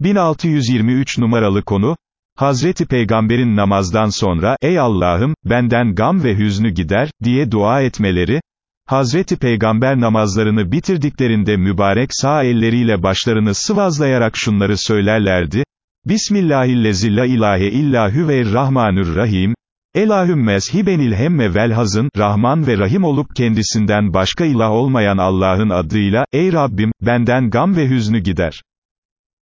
1623 numaralı konu, Hazreti Peygamber'in namazdan sonra, ey Allah'ım, benden gam ve hüznü gider, diye dua etmeleri, Hazreti Peygamber namazlarını bitirdiklerinde mübarek sağ elleriyle başlarını sıvazlayarak şunları söylerlerdi, Bismillahillezi la ilahe illa hüve rahmanür rahim, Elahümmez hibenil hemme vel hazın, Rahman ve Rahim olup kendisinden başka ilah olmayan Allah'ın adıyla, ey Rabbim, benden gam ve hüznü gider.